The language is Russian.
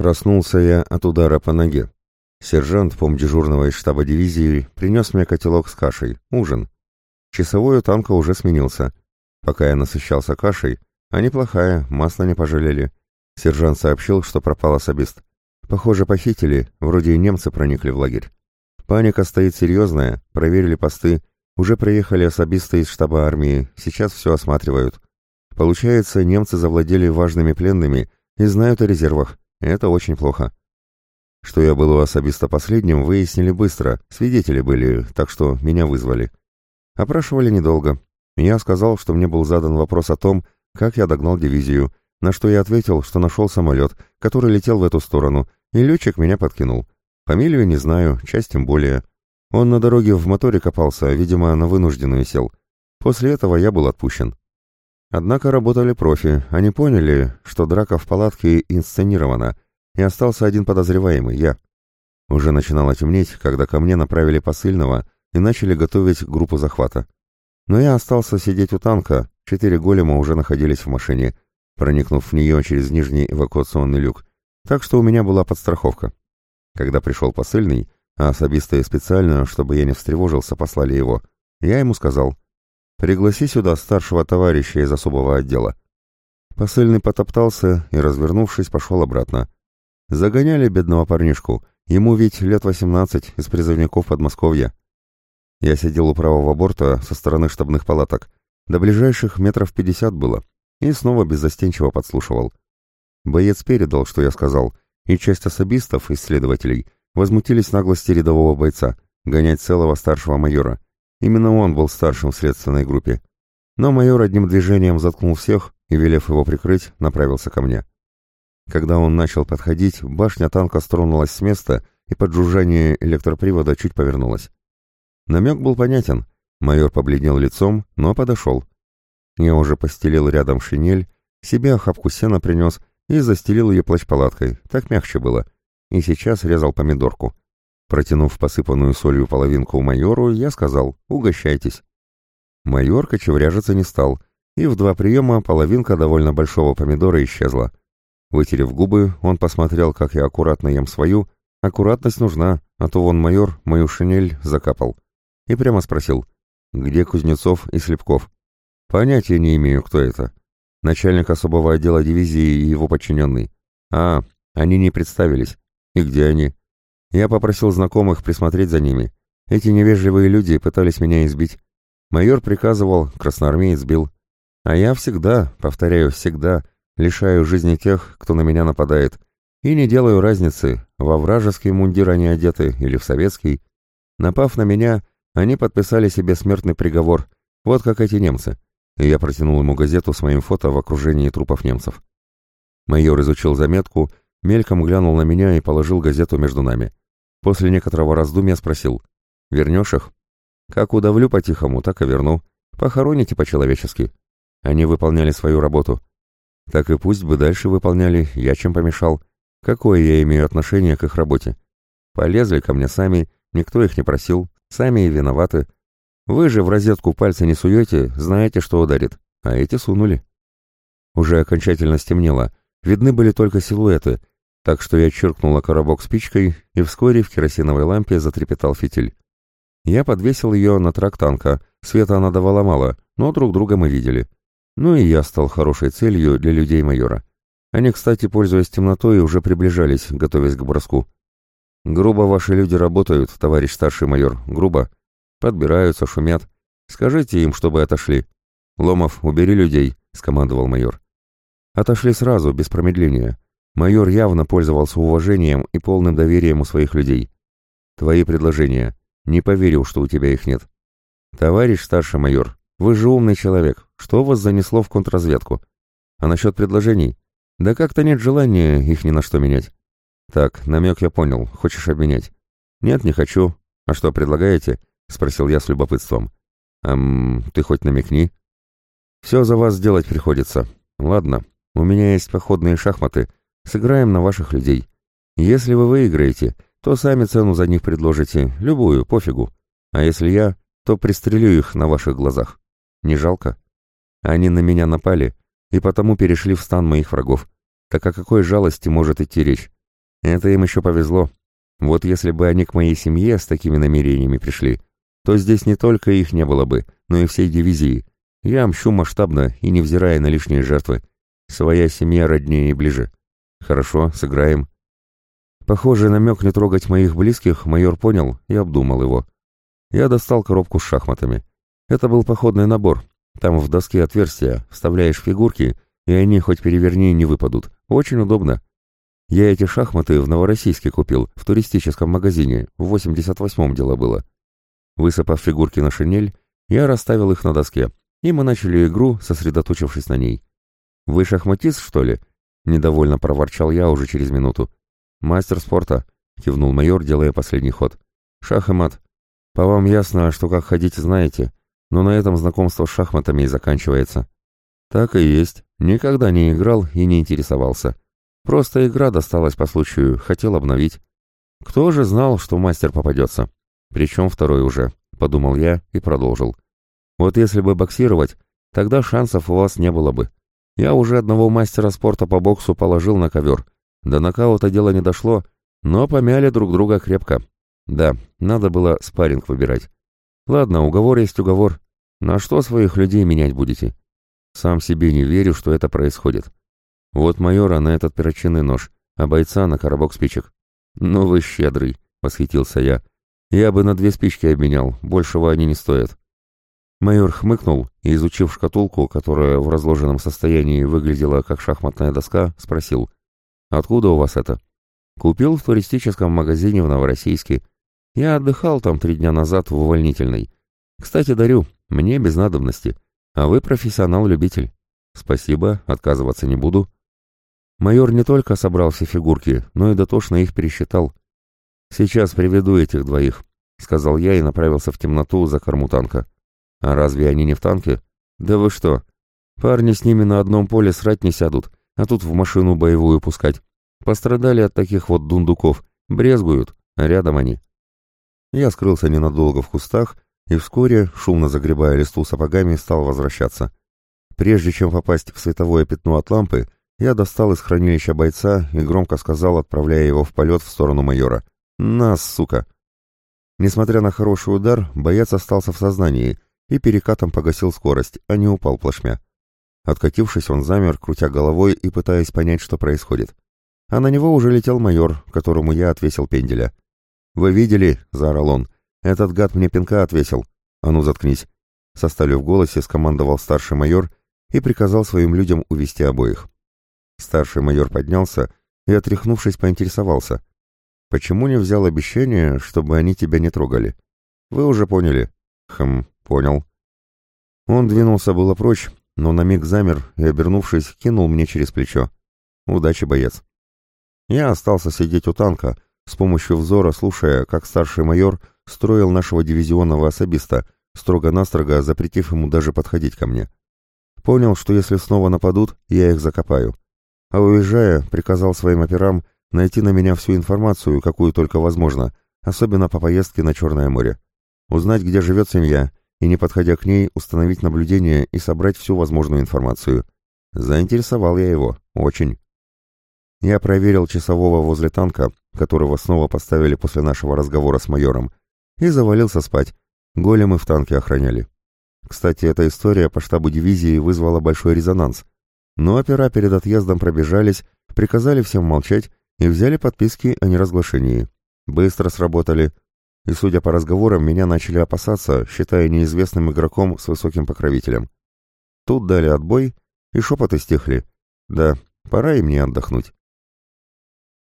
Проснулся я от удара по ноге. Сержант, пом дежурного из штаба дивизии, принес мне котелок с кашей, ужин. Часовой у танка уже сменился. Пока я насыщался кашей, а неплохая, масло не пожалели. Сержант сообщил, что пропал особист. Похоже, похитили, вроде и немцы проникли в лагерь. Паника стоит серьезная, проверили посты, уже приехали особисты из штаба армии, сейчас все осматривают. Получается, немцы завладели важными пленными и знают о резервах. Это очень плохо. Что я был у особиста последним, выяснили быстро, свидетели были, так что меня вызвали. Опрашивали недолго. Я сказал, что мне был задан вопрос о том, как я догнал дивизию, на что я ответил, что нашел самолет, который летел в эту сторону, и летчик меня подкинул. Фамилию не знаю, часть тем более. Он на дороге в моторе копался, видимо, на вынужденную сел. После этого я был отпущен. Однако работали профи, они поняли, что драка в палатке инсценирована, и остался один подозреваемый, я. Уже начинало темнеть, когда ко мне направили посыльного и начали готовить группу захвата. Но я остался сидеть у танка, четыре голема уже находились в машине, проникнув в нее через нижний эвакуационный люк, так что у меня была подстраховка. Когда пришел посыльный, а особистые специально, чтобы я не встревожился, послали его, я ему сказал — Пригласи сюда старшего товарища из особого отдела. Посыльный потоптался и, развернувшись, пошел обратно. Загоняли бедного парнишку. Ему ведь лет восемнадцать, из призывников Подмосковья. Я сидел у правого борта со стороны штабных палаток. До ближайших метров пятьдесят было. И снова беззастенчиво подслушивал. Боец передал, что я сказал, и часть особистов, исследователей, возмутились наглости рядового бойца, гонять целого старшего майора. Именно он был старшим в следственной группе. Но майор одним движением заткнул всех и, велев его прикрыть, направился ко мне. Когда он начал подходить, башня танка стронулась с места и под жужжание электропривода чуть повернулась. Намек был понятен. Майор побледнел лицом, но подошел. Я уже постелил рядом шинель, себе охапку сена принес и застелил ее плащ-палаткой, так мягче было, и сейчас резал помидорку. Протянув посыпанную солью половинку майору, я сказал «Угощайтесь». Майор кочевряжиться не стал, и в два приема половинка довольно большого помидора исчезла. Вытерев губы, он посмотрел, как я аккуратно ем свою. Аккуратность нужна, а то вон майор мою шинель закапал. И прямо спросил, где Кузнецов и Слепков? Понятия не имею, кто это. Начальник особого отдела дивизии и его подчиненный. А, они не представились. И где они? Я попросил знакомых присмотреть за ними. Эти невежливые люди пытались меня избить. Майор приказывал, красноармеец бил. А я всегда, повторяю, всегда, лишаю жизни тех, кто на меня нападает. И не делаю разницы, во вражеский мундир они одеты или в советский. Напав на меня, они подписали себе смертный приговор, вот как эти немцы. И я протянул ему газету с моим фото в окружении трупов немцев. Майор изучил заметку, мельком глянул на меня и положил газету между нами. После некоторого раздумья спросил. «Вернешь их?» «Как удавлю по-тихому, так и верну. Похороните по-человечески». Они выполняли свою работу. Так и пусть бы дальше выполняли, я чем помешал. Какое я имею отношение к их работе? Полезли ко мне сами, никто их не просил, сами и виноваты. Вы же в розетку пальцы не суете, знаете, что ударит. А эти сунули. Уже окончательно стемнело. Видны были только силуэты, так что я черкнула коробок спичкой, и вскоре в керосиновой лампе затрепетал фитиль. Я подвесил ее на трак танка, света она давала мало, но друг друга мы видели. Ну и я стал хорошей целью для людей майора. Они, кстати, пользуясь темнотой, уже приближались, готовясь к броску. «Грубо ваши люди работают, товарищ старший майор, грубо. Подбираются, шумят. Скажите им, чтобы отошли. Ломов, убери людей», — скомандовал майор. Отошли сразу, без промедления. Майор явно пользовался уважением и полным доверием у своих людей. Твои предложения. Не поверил, что у тебя их нет. Товарищ старший майор, вы же умный человек. Что вас занесло в контрразведку? А насчет предложений? Да как-то нет желания их ни на что менять. Так, намек я понял. Хочешь обменять? Нет, не хочу. А что предлагаете? Спросил я с любопытством. Ам, ты хоть намекни. Все за вас сделать приходится. Ладно, у меня есть походные шахматы — Сыграем на ваших людей. Если вы выиграете, то сами цену за них предложите, любую, пофигу. А если я, то пристрелю их на ваших глазах. Не жалко? Они на меня напали, и потому перешли в стан моих врагов. Так о какой жалости может идти речь? Это им еще повезло. Вот если бы они к моей семье с такими намерениями пришли, то здесь не только их не было бы, но и всей дивизии. Я мщу масштабно и невзирая на лишние жертвы. Своя семья роднее и ближе. Хорошо, сыграем. Похоже, намек не трогать моих близких майор понял и обдумал его. Я достал коробку с шахматами. Это был походный набор. Там в доске отверстия, вставляешь фигурки, и они хоть переверни не выпадут. Очень удобно. Я эти шахматы в Новороссийске купил, в туристическом магазине, в 88-м дело было. Высыпав фигурки на шинель, я расставил их на доске, и мы начали игру, сосредоточившись на ней. «Вы шахматист, что ли?» — недовольно проворчал я уже через минуту. «Мастер спорта», — кивнул майор, делая последний ход. «Шах и мат. По вам ясно, что как ходить знаете, но на этом знакомство с шахматами и заканчивается». «Так и есть. Никогда не играл и не интересовался. Просто игра досталась по случаю, хотел обновить. Кто же знал, что мастер попадется? Причем второй уже, подумал я и продолжил. Вот если бы боксировать, тогда шансов у вас не было бы. Я уже одного мастера спорта по боксу положил на ковер. До нокаута дело не дошло, но помяли друг друга крепко. Да, надо было спарринг выбирать. Ладно, уговор есть уговор. На что своих людей менять будете? Сам себе не верю, что это происходит. Вот майора на этот перочинный нож, а бойца на коробок спичек. «Ну вы щедрый», — восхитился я. «Я бы на две спички обменял, большего они не стоят». Майор хмыкнул и, изучив шкатулку, которая в разложенном состоянии выглядела как шахматная доска, спросил. «Откуда у вас это?» «Купил в туристическом магазине в Новороссийске. Я отдыхал там три дня назад в увольнительной. Кстати, дарю, мне без надобности. А вы профессионал-любитель». «Спасибо, отказываться не буду». Майор не только собрал все фигурки, но и дотошно их пересчитал. «Сейчас приведу этих двоих», — сказал я и направился в темноту за корму танка. «А разве они не в танке?» «Да вы что? Парни с ними на одном поле срать не сядут, а тут в машину боевую пускать. Пострадали от таких вот дундуков, брезгуют, а рядом они». Я скрылся ненадолго в кустах и вскоре, шумно загребая листву сапогами, стал возвращаться. Прежде чем попасть в световое пятно от лампы, я достал из хранилища бойца и громко сказал, отправляя его в полет в сторону майора. «Нас, сука!» Несмотря на хороший удар, боец остался в сознании и перекатом погасил скорость, а не упал плашмя. Откатившись, он замер, крутя головой и пытаясь понять, что происходит. А на него уже летел майор, которому я отвесил пенделя. «Вы видели?» — заорал он. «Этот гад мне пинка отвесил. А ну, заткнись!» Со сталью в голосе скомандовал старший майор и приказал своим людям увести обоих. Старший майор поднялся и, отряхнувшись, поинтересовался. «Почему не взял обещание, чтобы они тебя не трогали? Вы уже поняли?» «Хм, понял». Он двинулся было прочь, но на миг замер и, обернувшись, кинул мне через плечо. «Удачи, боец». Я остался сидеть у танка, с помощью взора слушая, как старший майор строил нашего дивизионного особиста, строго-настрого запретив ему даже подходить ко мне. Понял, что если снова нападут, я их закопаю а уезжая, приказал своим операм найти на меня всю информацию, какую только возможно, особенно по поездке на Черное море. Узнать, где живет семья, и, не подходя к ней, установить наблюдение и собрать всю возможную информацию. Заинтересовал я его. Очень. Я проверил часового возле танка, которого снова поставили после нашего разговора с майором, и завалился спать. Големы в танке охраняли. Кстати, эта история по штабу дивизии вызвала большой резонанс. Но опера перед отъездом пробежались, приказали всем молчать и взяли подписки о неразглашении. Быстро сработали, и, судя по разговорам, меня начали опасаться, считая неизвестным игроком с высоким покровителем. Тут дали отбой, и шепоты стихли. Да, пора и мне отдохнуть.